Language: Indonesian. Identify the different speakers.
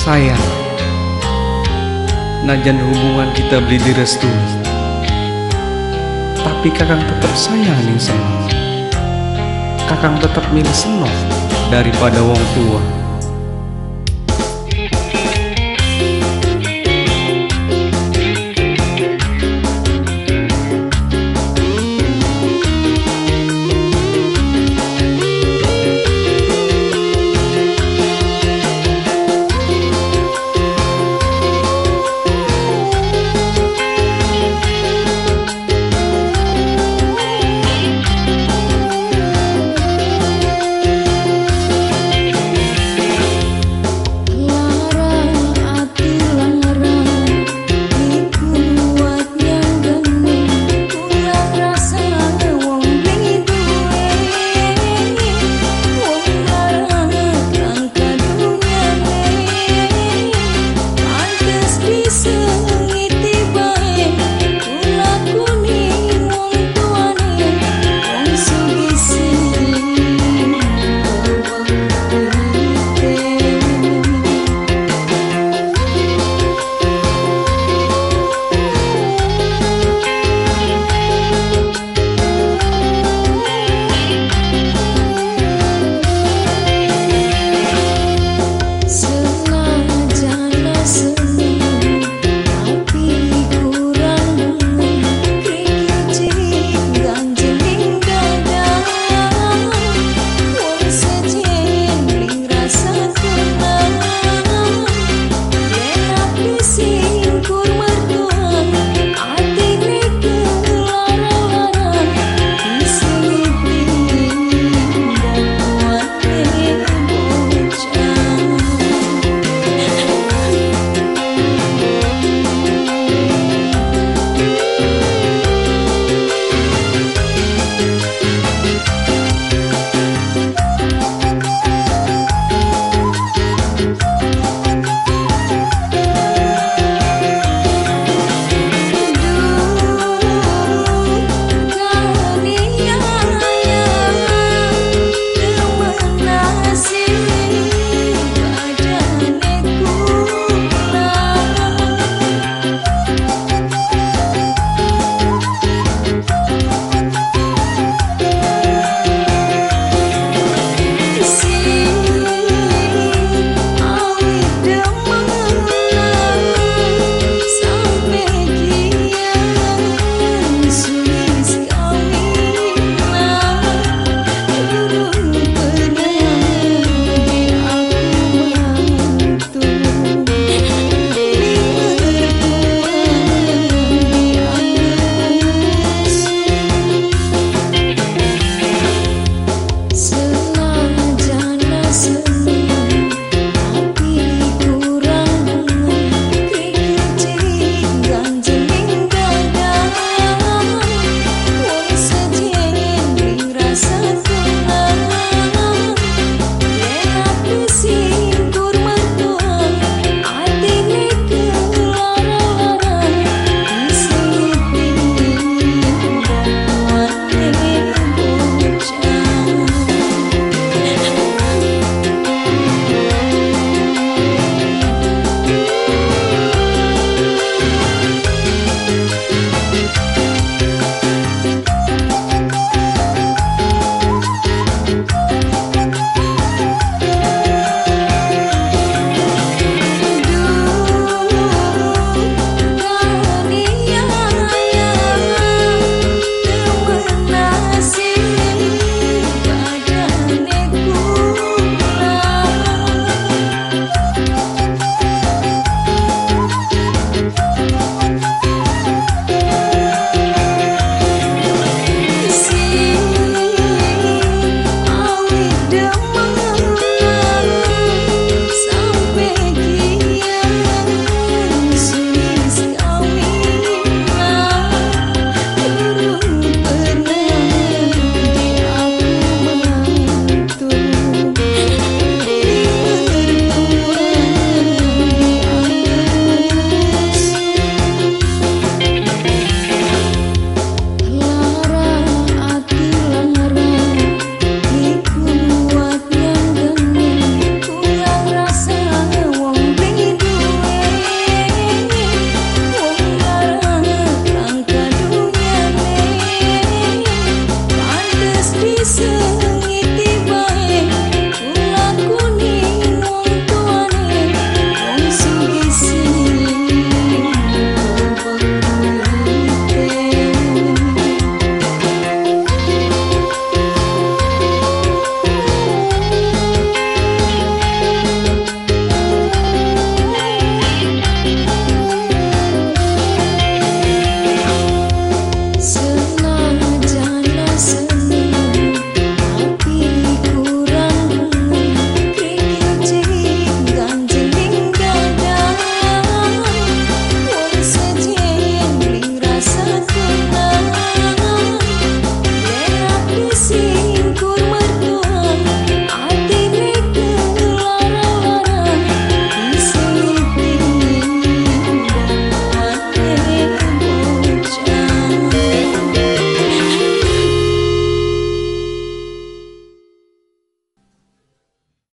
Speaker 1: sayang Najan hubungan kita beli direstui Tapi kakang tetap sayang nih senang Kakang tetap milih senang Daripada wong tua soon.